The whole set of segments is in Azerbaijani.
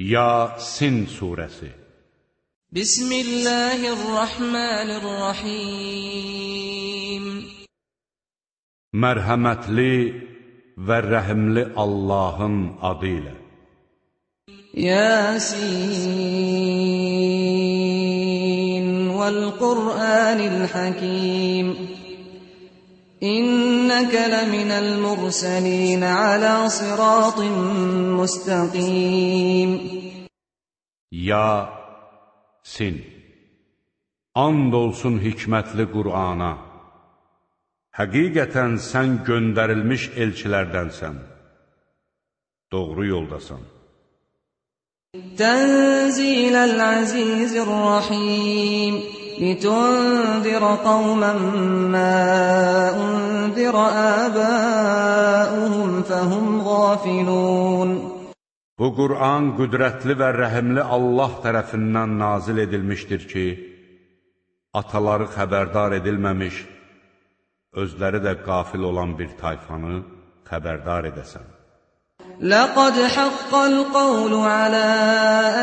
Yasin surəsi Bismillahirrahmanirrahim Mərhəmətli və rəhimli Allahın adı ilə Yasin vəl-Qur'anil Hakim İnnəkə ləminəl mursalin alə sıratın müstəqim Yasin And olsun hikmətli Qur'ana. Həqiqətən sən göndərilmiş elçilərdənsən. Doğru yoldasan. Tənziləl əzizir-rəhim لتنذر قوما ما أنذر آباؤهم فهم غافلون Bu Qur'an qüdrətli və rəhimli Allah tərəfindən nazil edilmişdir ki, ataları xəbərdar edilməmiş, özləri də qafil olan bir tayfanı xəbərdar edəsən. لقد حق القول على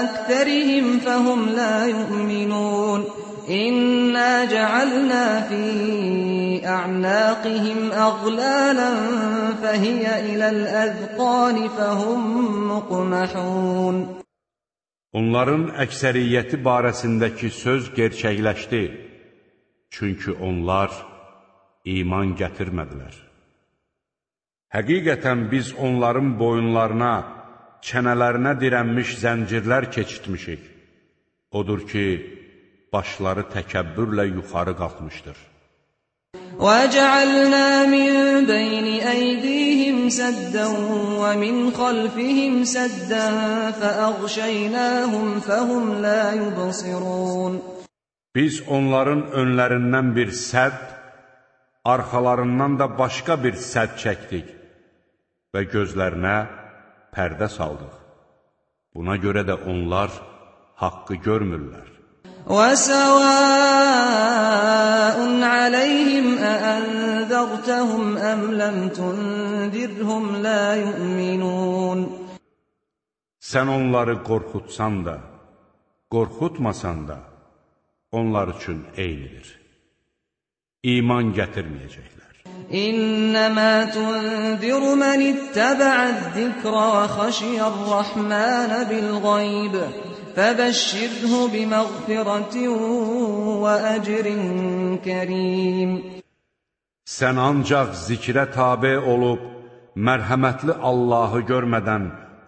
أكثرهم فهم لا يؤمنون إنا جعلنا في أعناقهم أغلالا فهي إلى الأذقان فهم مقمحون Onların əksəriyyəti barəsindəki söz gerçəkləşdi, çünki onlar iman gətirmədilər. Həqiqətən biz onların boyunlarına, çənələrinə dirənmiş zəncirlər keçitmişik. Odur ki, başları təkəbbürlə yuxarı qalxmışdır. وَجَعَلْنَا مِنْ بَيْنِ أَيْدِيهِمْ سَدًّا وَمِنْ خَلْفِهِمْ سَدًّا فَأَغْشَيْنَاهُمْ فَهُمْ لَا يُبْصِرُونَ Biz onların önlərindən bir sədd, arxalarından da başqa bir sədd çəkdik və gözlərinə pərdə saldıq. Buna görə də onlar haqqı görmürlər. وَسَوَاءٌ عَلَيْهِمْ أَأَنذَرْتَهُمْ أَمْ لَمْ تُنذِرْهُمْ لَا يُؤْمِنُونَ Sən onları qorxutsan da, qorxutmasan da, onlar üçün eynidir. İman gətirməyəcəklər. İnnəmə tunzir mən ittəbə'əz zikrə və xəşiyər-rəhmənə bil-qayb. فبشره بمغفرة وأجر كريم Sən ancaq zikrə tabe olub, mərhəmətli Allahı görmədən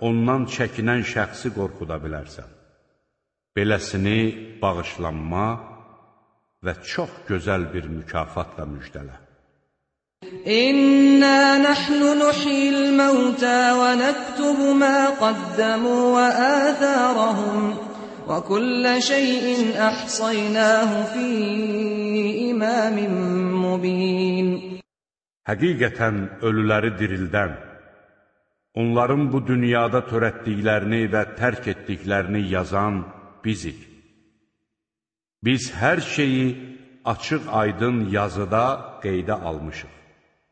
ondan çəkinən şəxsi qorxuda bilərsən. Beləsini bağışlanma və çox gözəl bir mükafatla müjdələ. إنا نحن نحيي الموتى ونكتب ما قدموا وآثارهم وكل شيء أحصيناه في إمام مبين Həqiqətən ölüləri dirildən, onların bu dünyada törətdiklərini və tərk etdiklərini yazan bizik. Biz hər şeyi açıq aydın yazıda qeydə almışıq.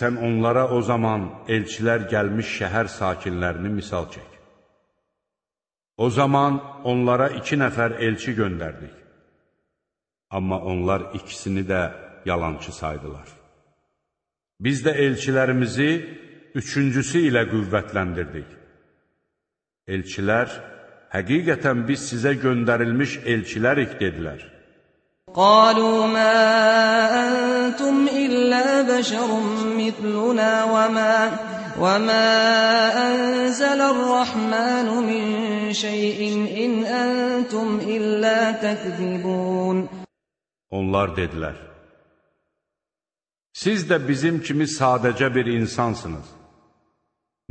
Sən onlara o zaman elçilər gəlmiş şəhər sakinlərini misal çək. O zaman onlara iki nəfər elçi göndərdik. Amma onlar ikisini də yalançı saydılar. Biz də elçilərimizi üçüncüsü ilə qüvvətləndirdik. Elçilər, həqiqətən biz sizə göndərilmiş elçilərik, dedilər. Qalu mə əntum إلا بشر مثلنا وما, وما أنزل الرحمن من شيء إن أنتم إلا تكذبون Onlar dedilər, Siz də bizim kimi sadəcə bir insansınız.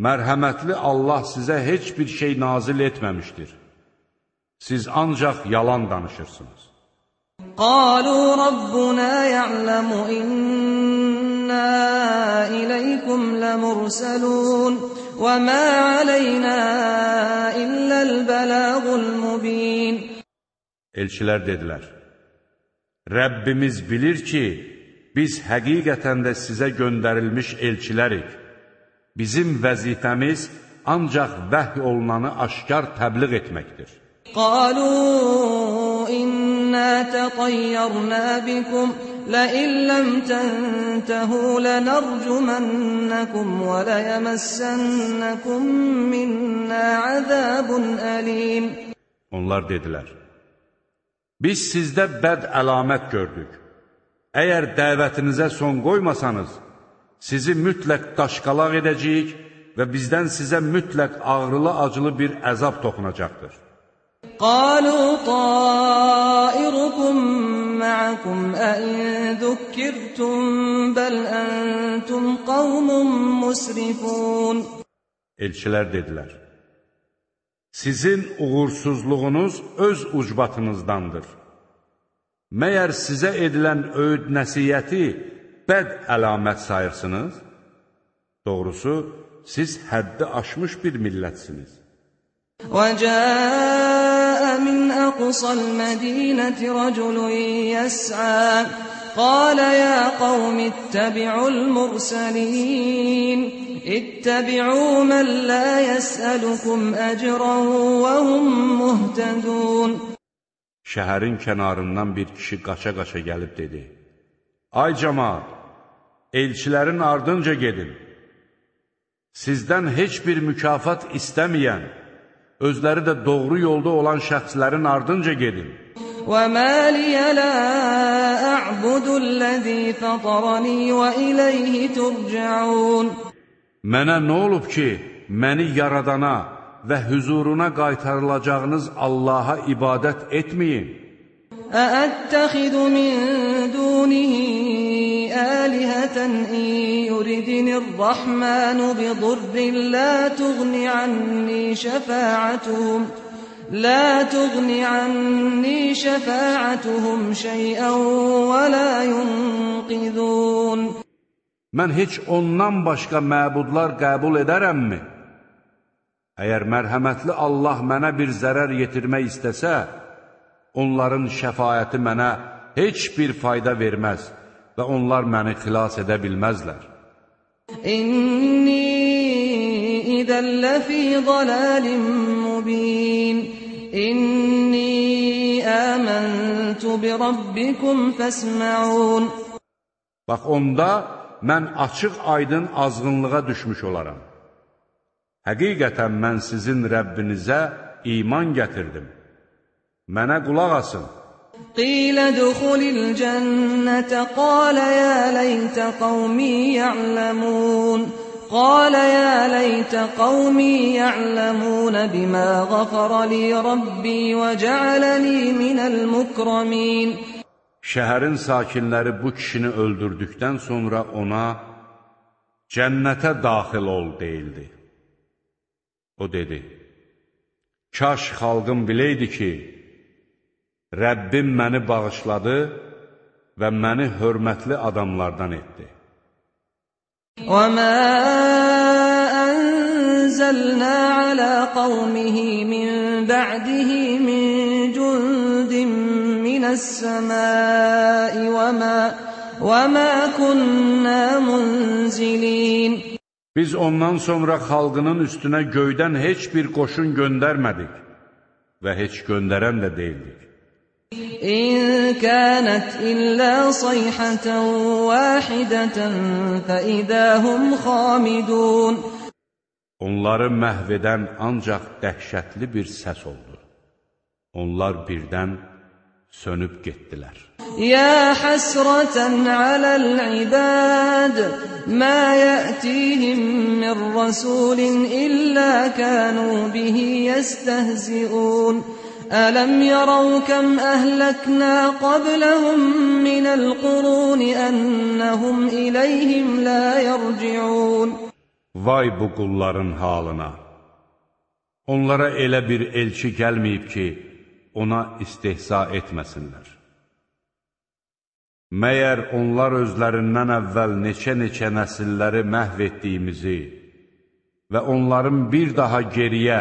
Mərhəmətli Allah sizə heç bir şey nazil etməmişdir. Siz ancaq yalan danışırsınız. قالوا ربنا يعلم إنا إليكم لمرسلون وما علينا إلا البلاغ المبين Elçilər dedilər, Rəbbimiz bilir ki, biz həqiqətən də sizə göndərilmiş elçilərik. Bizim vəzifəmiz ancaq vəhy olunanı aşkar təbliğ etməkdir. قالوا إنا تطيرنا بكم لئن لم تنتهوا لنرجمنكم وليمسنكم منا عذاب أليم Onlar dedilər, biz sizdə bəd əlamət gördük. Əgər dəvətinizə son qoymasanız, sizi mütləq daşqalaq edəcəyik və bizdən sizə mütləq ağrılı-acılı bir əzab toxunacaqdır. قالوا طائركم معكم أئن ذكرتم بل أنتم قوم مسرفون Elçilər dedilər, Sizin uğursuzluğunuz öz ucbatınızdandır. Məyər sizə edilən öyüd nəsiyyəti bəd əlamət sayırsınız? Doğrusu, siz həddi aşmış bir millətsiniz. وجاء من أقصى المدينة رجل يسعى قال يا قوم اتبعوا المرسلين اتبعوا من لا يسألكم أجرا وهم مهتدون Şəhərin kənarından bir kişi qaça-qaça gəlib dedi, Ay cəmaat, elçilərin ardınca gedin. Sizdən heç bir mükafat istəməyən, özləri də doğru yolda olan şəxslərin ardınca gedin. وما لي لا أعبد الذي فطرني وإليه ترجعون Mənə nə olub ki, məni yaradana və hüzuruna qaytarılacağınız Allaha ibadət etməyin? أأتخذ من دونه آلهة إن يردني الرحمن بضر لا تغن عني شفاعتهم لا تغن عني شفاعتهم شيئا ولا ينقذون Mən heç ondan başqa məbudlar qəbul edərəmmi? Əgər mərhəmətli Allah mənə bir zərər yetirmək istəsə, onların şəfayəti mənə heç bir fayda verməz və onlar məni xilas edə bilməzlər. İnni idən ləfi zalalim mubin. İnni əməntu bi rabbikum fəsməun. Bax, onda mən açıq aydın azğınlığa düşmüş olaram. Həqiqətən mən sizin Rəbbinizə iman gətirdim. Mənə qulaq asın. قيل ادخل الجنة قال يا ليت قومي يعلمون قال يا ليت قومي يعلمون بما غفر لي ربي وجعلني من المكرمين Şəhərin sakinləri bu kişini öldürdükdən sonra ona cənnətə daxil ol deyildi. O dedi, Kaş xalqım biləydi ki, Rəbbim məni bağışladı və məni hörmətli adamlardan etdi. وما أنزلنا على قومه من بعده من جند من السماء وما وما كنا منزلين Biz ondan sonra xalqının üstünə göydən heç bir qoşun göndərmədik və heç göndərən də deyildik. إن كانت إلا صيحة واحدة فإذا هم خامدون Onları məhv edən ancaq dəhşətli bir səs oldu. Onlar birdən sönüb getdilər. يا حسرة على العباد ما يأتيهم من رسول إلا كانوا به يستهزئون ألم يروا كم أهلكنا قبلهم من القرون أنهم إليهم لا يرجعون Vay bu qulların halına! Onlara elə bir elçi gəlməyib ki, ona istehza etməsinlər. Məyər onlar özlərindən əvvəl neçə-neçə nəsilləri məhv etdiyimizi və onların bir daha geriyə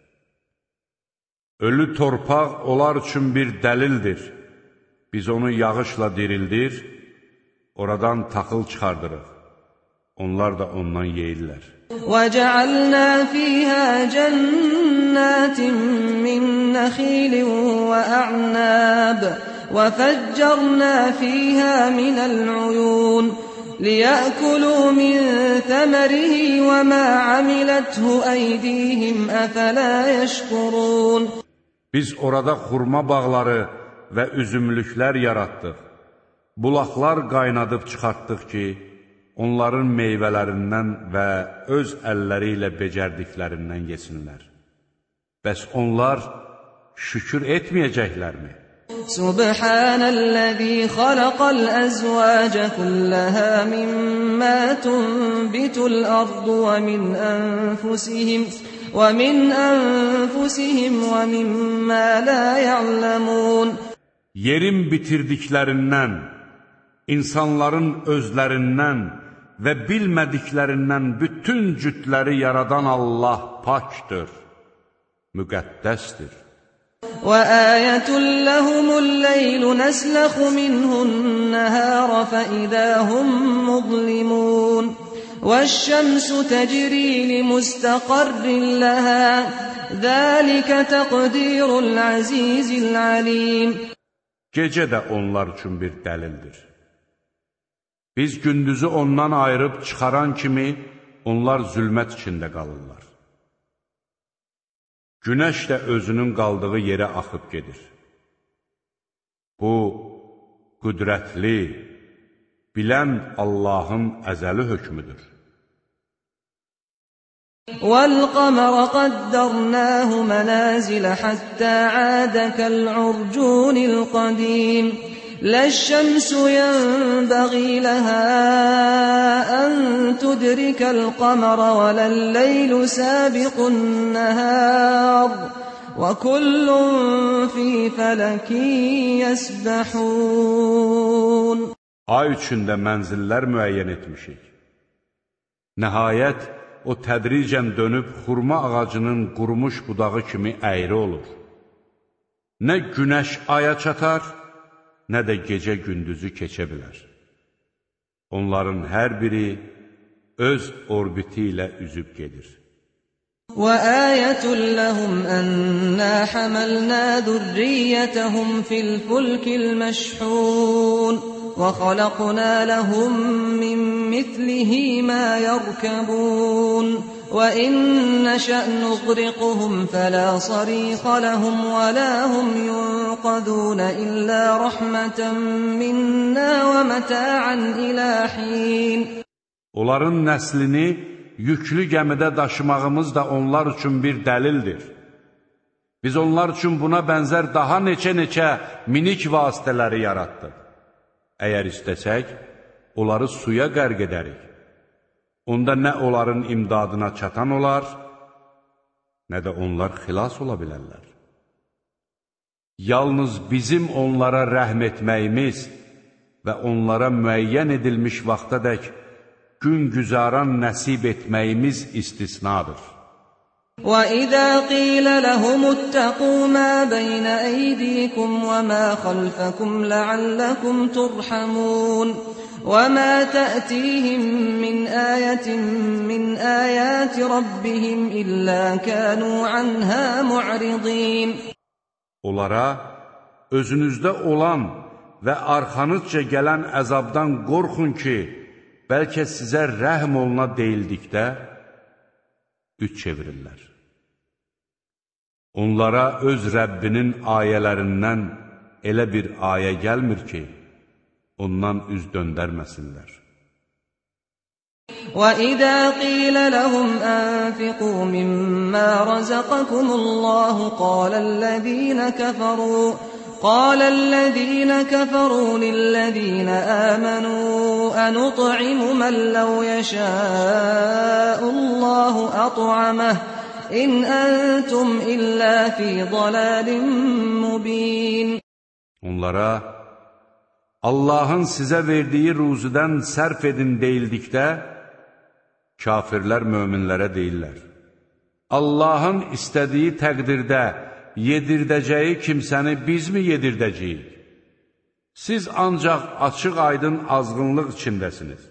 Ölü torpaq onlar üçün bir dəlildir. Biz onu yağışla dirildir, oradan taxıl çıxardırıq. Onlar da ondan yeyirlər. وجعلنا فيها جنات من نخيل وأعناب وفجرنا فيها من العيون ليأكلوا من ثمره وما عملته أيديهم أفلا يشكرون Biz orada xurma bağları və üzümlüklər yaratdıq. Bulaqlar qaynadıb çıxartdıq ki, onların meyvələrindən və öz əlləri ilə becərdiklərindən yesinlər. Bəs onlar şükür etməyəcəklərmi? Subhanəl-ləzi xalaqal əzvacə kulləhə mimmə tunbitul ardu və min ənfusihim və min ənfusihim və mimmə la ya'lamun Yerin bitirdiklərindən, insanların özlərindən və bilmədiklərindən bütün cütləri yaradan Allah pakdır, müqəddəsdir. وآية لهم الليل نسلخ منه النهار فإذا هم مظلمون والشمس تجري لمستقر لها ذلك تقدير العزيز العليم Gecə də onlar üçün bir dəlildir. Biz gündüzü ondan ayırıb çıxaran kimi onlar zülmət içində qalırlar. Günəş də özünün qaldığı yerə axıb gedir. Bu, qüdrətli, bilən Allahın əzəli hökmüdür. وَالْقَمَرَ قَدَّرْنَاهُ مَنَازِلَ حَتَّى عَادَ كَالْعُرْجُونِ الْقَدِيمِ. لا الشمس ينبغي لها أن تدرك القمر ولا الليل سابق النهار. وكل في فلك يسبحون. Ay üçündə mənzillər müəyyən etmişik. Nəhayət, o tədricən dönüb xurma ağacının qurumuş budağı kimi əyri olur. Nə günəş aya çatar, nə də gecə gündüzü keçə bilər. Onların hər biri öz orbiti ilə üzüb gedir. وآية لهم أنا حملنا ذريتهم في الفلك المشحون وخلقنا لهم من مثله ما يركبون وإن نشأ نغرقهم فلا صريخ لهم ولا هم ينقذون إلا رحمة منا ومتاعا إلى حين Onların nəslini yüklü gəmidə daşımağımız da onlar üçün bir dəlildir. Biz onlar üçün buna bənzər daha neçə-neçə minik vasitələri yaratdıq. Əgər istəsək, onları suya qərq edərik. Onda nə onların imdadına çatan olar, nə də onlar xilas ola bilərlər. Yalnız bizim onlara rəhm etməyimiz və onlara müəyyən edilmiş vaxtadək gün güzaran nəsib etməyimiz istisnadır. وَإِذَا قِيلَ لَهُمُ اتَّقُوا مَا بَيْنَ أَيْدِيكُمْ وَمَا خَلْفَكُمْ لَعَلَّكُمْ تُرْحَمُونَ وَمَا تَأْتِيهِمْ مِنْ آيَةٍ مِنْ آيَاتِ رَبِّهِمْ إِلَّا كَانُوا عَنْهَا مُعْرِضِينَ Onlara özünüzdə olan və arxanızca gələn əzabdan qorxun ki, bəlkə sizə rəhm oluna deyildikdə, üç çevirirlər. Onlara öz Rəbbinin ayələrindən elə bir ayə gəlmir ki, ondan üz döndərməsinlər. وَإِذَا قِيلَ لَهُمْ أَنفِقُوا مِمَّا رَزَقَكُمُ اللَّهُ قَالَ الَّذِينَ كَفَرُوا قال الذين كفروا للذين آمنوا أنطعم من لو يشاء الله أطعمه İn entum illə fi dalalin mubin. Onlara Allahın sizə verdiyi ruzudan sərf edin deyildikdə, kafirlər möminlərə deyirlər. Allahın istədiyi təqdirdə yedirdəcəyi kimsəni bizmi yedirdəcəyik? Siz ancaq açıq aydın azğınlıq içindəsiniz.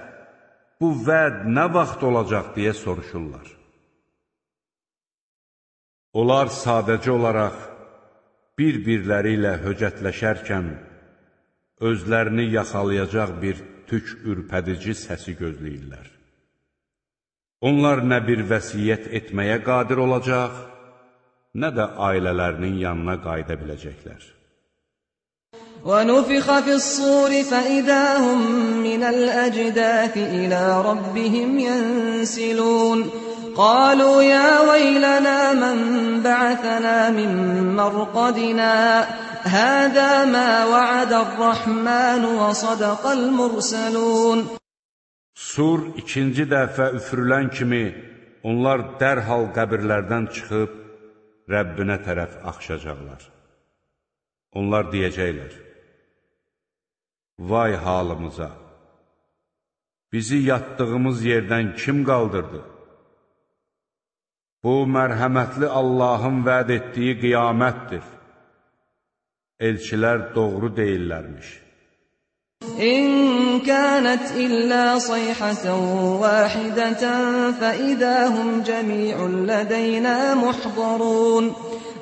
bu vəd nə vaxt olacaq deyə soruşurlar. Onlar sadəcə olaraq bir-birləri ilə höcətləşərkən, özlərini yaxalayacaq bir tük ürpədici səsi gözləyirlər. Onlar nə bir vəsiyyət etməyə qadir olacaq, nə də ailələrinin yanına qayıda biləcəklər. وَنُفِخَ فِي الصُّورِ فَإِذَا هُم مِّنَ الْأَجْدَاثِ إِلَىٰ رَبِّهِمْ يَنسِلُونَ قالوا يا ويلنا من بعثنا من مرقدنا هذا ما وعد الرحمن وصدق المرسلون Sur ikinci dəfə üfürülən kimi onlar dərhal qəbirlərdən çıxıb Rəbbinə tərəf axışacaqlar. Onlar deyəcəklər, vay halımıza! Bizi yatdığımız yerdən kim qaldırdı? Bu, mərhəmətli Allahın vəd etdiyi qiyamətdir. Elçilər doğru deyirlərmiş. İn kənət illə sayhəsən vəxidətən fəidəhum cəmi'un lədəynə muhdarun.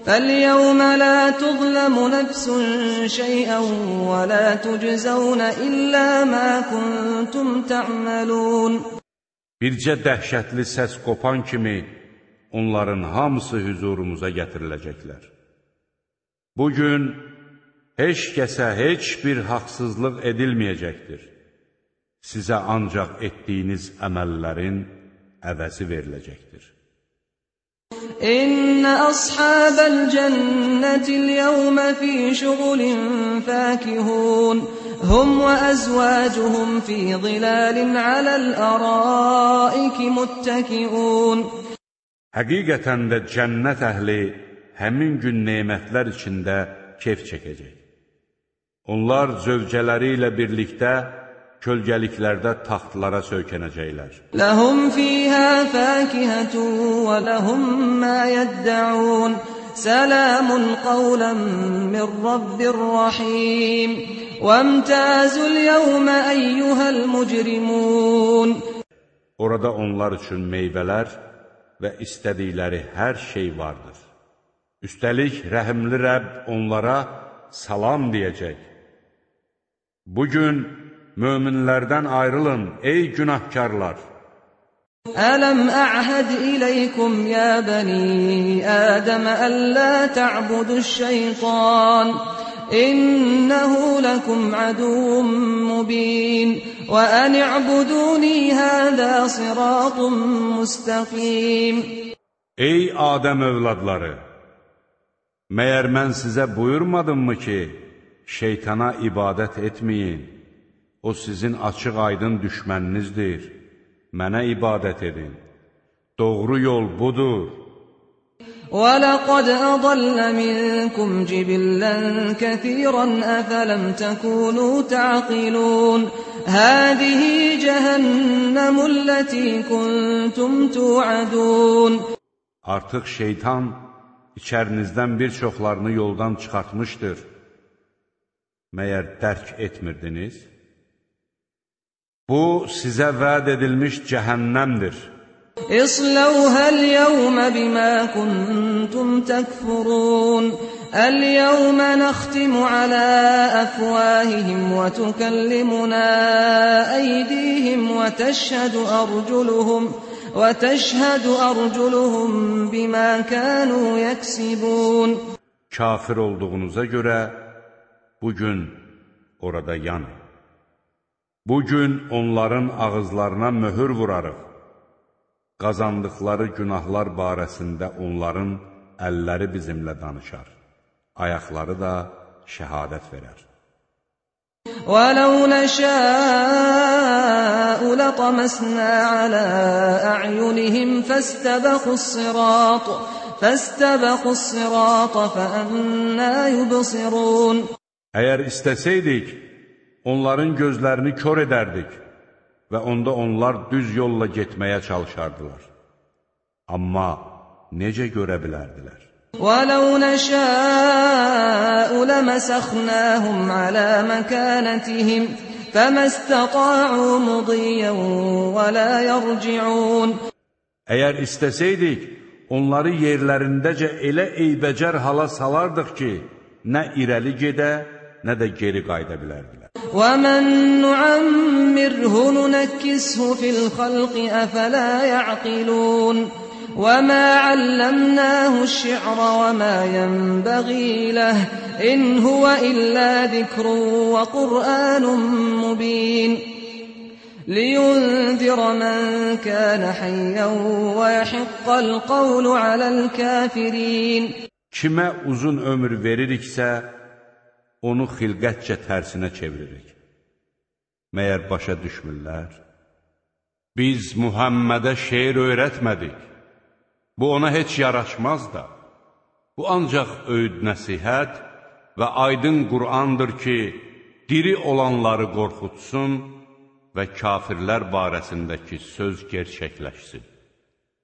فاليوم لا تظلم نفس شيئا ولا تجزون إلا ما كنتم تعملون Bircə dəhşətli səs qopan kimi onların hamısı hüzurumuza gətiriləcəklər. Bugün heç kəsə heç bir haqsızlıq edilməyəcəkdir. Sizə ancaq etdiyiniz əməllərin əvəzi veriləcəkdir. İnna ashabal cennati al-yawma fi shughulin fakihun hum wa azwajuhum fi zilalin alal-ara'iki muttaki'un Həqiqətən də cənnət əhli həmin gün nemətlər içində kef çəkəcək. Onlar zövcələri ilə birlikdə kölgəliklərdə taxtlara söykənəcəklər. Ləhum fiyhə fəkihətun və ləhum mə yəddəun. Səlamun qavlən min Rabbir Rahim. Vəmtəzul yəvmə əyyuhəl mücrimun. Orada onlar üçün meyvələr və istədikləri hər şey vardır. Üstəlik, rəhimli Rəbb onlara salam deyəcək. Bugün Möminlərdən ayrılın, ey günahkarlar! Ələm əhəd iləykum, ya bəni Ədəmə, əllə tə'budu şeytan. إنه لكم عدو مبين وأن اعبدوني هذا صراط مستقيم Ey Adəm övladları! Məyər mən sizə buyurmadım mı ki, şeytana ibadət etməyin? O sizin açıq aydın düşməninizdir. Mənə ibadət edin. Doğru yol budur. وَلَقَدْ أَضَلَّ مِنكُمْ جِبِلًّا كَثِيرًا أَفَلَمْ تَكُونُوا تَعْقِلُونَ هَذِهِ جَهَنَّمُ الَّتِي كُنْتُمْ تُوعَدُونَ Artıq şeytan, içərinizdən bir çoxlarını yoldan çıxartmışdır. Məyər dərk etmirdiniz? Bu, sizə vəd edilmiş cəhənnəmdir. اصلوها اليوم بما كنتم تكفرون اليوم نختم على أفواههم وتكلمنا أيديهم وتشهد أرجلهم وتشهد أرجلهم بما كانوا يكسبون Kafir olduğunuza görə bugün orada yanın. Bugün onların ağızlarına möhür vurarıq. Qazandıqları günahlar barəsində onların əlləri bizimlə danışar, ayaqları da şəhadət verər. وَلَوْ نَشَاءُ لَطَمَسْنَا عَلَى أَعْيُنِهِمْ فَاسْتَبَقُوا الصِّرَاطَ فَاسْتَبَقُوا الصِّرَاطَ فَأَنَّى يُبْصِرُونَ Əgər istəsəydik, onların gözlərini kör edərdik və onda onlar düz yolla getməyə çalışardılar. Amma necə görə bilərdilər? وَلَوْ نَشَاءُ لَمَسَخْنَاهُمْ عَلَى مَكَانَتِهِمْ فَمَا اسْتَطَاعُوا مُضِيًّا وَلَا يَرْجِعُونَ Əgər istəsəydik, onları yerlərindəcə elə eybəcər hala salardıq ki, nə irəli gedə, nə də geri qayıda bilərdilər. وَمَن نُّعَمِّرْهُ نُنَكِّسْهُ فِي الْخَلْقِ أَفَلَا يَعْقِلُونَ وَمَا عَلَّمْنَاهُ الشِّعْرَ وَمَا يَنبَغِي لَهُ إِنْ هُوَ إِلَّا ذِكْرٌ وَقُرْآنٌ مُّبِينٌ لِيُنذِرَ مَن كَانَ حَيًّا وَيَحِقَّ الْقَوْلُ عَلَى الْكَافِرِينَ Kimə uzun ömür veririksə, onu xilqətcə tərsinə çeviririk. Məyər başa düşmürlər? Biz Muhammədə şeir öyrətmədik. Bu ona heç yaraşmaz da. Bu ancaq öyüd nəsihət və aydın Qur'andır ki, diri olanları qorxutsun və kafirlər barəsindəki söz gerçəkləşsin.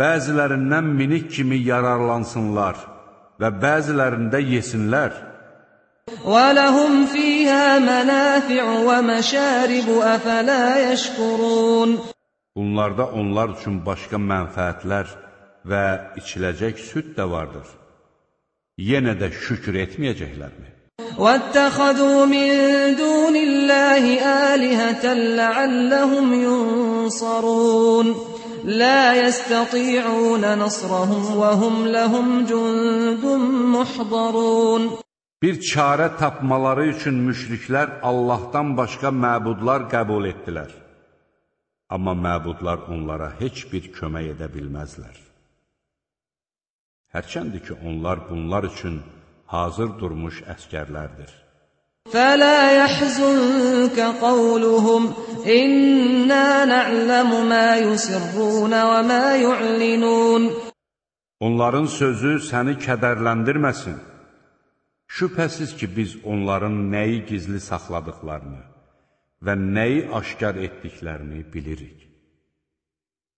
bəzilərindən minik kimi yararlansınlar və bəzilərində yesinlər. وَلَهُمْ فِيهَا مَنَافِعُ وَمَشَارِبُ أَفَلَا يَشْكُرُونَ Bunlarda onlar üçün başqa mənfəətlər və içiləcək süd də vardır. Yenə də şükür etməyəcəklərmi? وَاتَّخَذُوا مِن دُونِ اللَّهِ آلِهَةً لَعَلَّهُمْ يُنصَرُونَ لا يستطيعون نصرهم وهم لهم جند محضرون Bir çarə tapmaları üçün müşriklər Allahdan başqa məbudlar qəbul etdilər. Amma məbudlar onlara heç bir kömək edə bilməzlər. Hərçəndir ki, onlar bunlar üçün hazır durmuş əskərlərdir. فلا يحزنك قولهم إنا نعلم ما يسرون وما يعلنون Onların sözü səni kədərləndirməsin. Şübhəsiz ki, biz onların nəyi gizli saxladıqlarını və nəyi aşkar etdiklərini bilirik.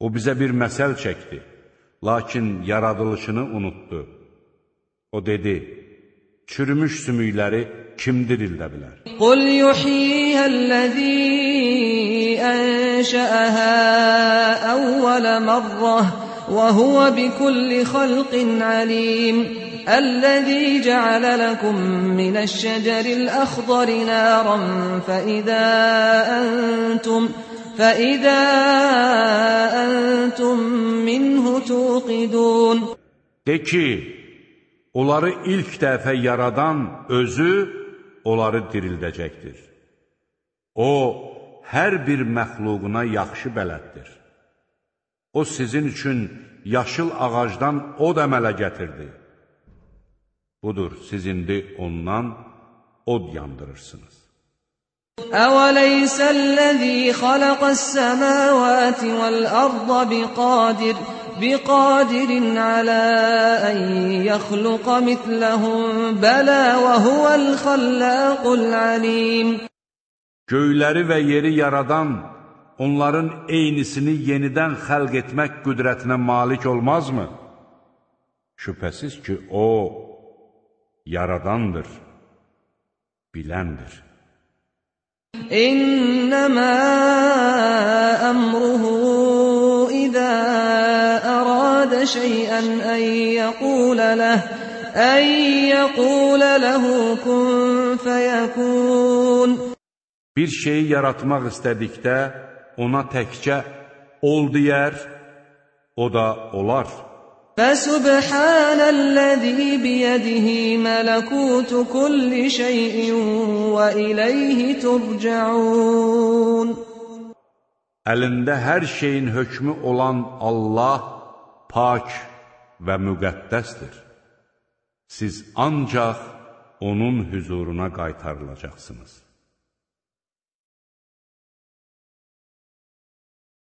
O bizə bir məsəl çəkdi, lakin yaradılışını unutdu. O dedi, çürümüş sümükləri kim dirildə bilər? Qul yuhyihəl-ləzî ənşəəhə əvvələ mərrəh və huvə bikulli xalqin alim. الذي جعل لكم من الشجر الأخضر نارا فإذا أنتم فإذا أنتم منه توقدون De ki, onları ilk dəfə yaradan özü onları dirildəcəkdir. O, hər bir məxluquna yaxşı bələddir. O, sizin üçün yaşıl ağacdan od əmələ gətirdi. Budur, siz indi ondan od yandırırsınız. أوليس الذي خلق السماوات والأرض بقادر بقادر على أن يخلق مثلهم بلى وهو الخلاق العليم Göyləri və yeri yaradan, onların eynisini yenidən xəlq etmək qüdrətinə malik olmazmı? Şübhəsiz ki, O, yaradandır, biləndir. إنما أمره إذا أراد شيئا أن يقول له أن يقول له كن فيكون Bir şeyi yaratmaq istədikdə ona təkcə ol deyər, o da olar. فسبحان الذي بيده ملكوت كل شيء وإليه ترجعون Əlində hər şeyin hökmü olan Allah pak və müqəddəsdir. Siz ancaq onun hüzuruna qaytarılacaqsınız.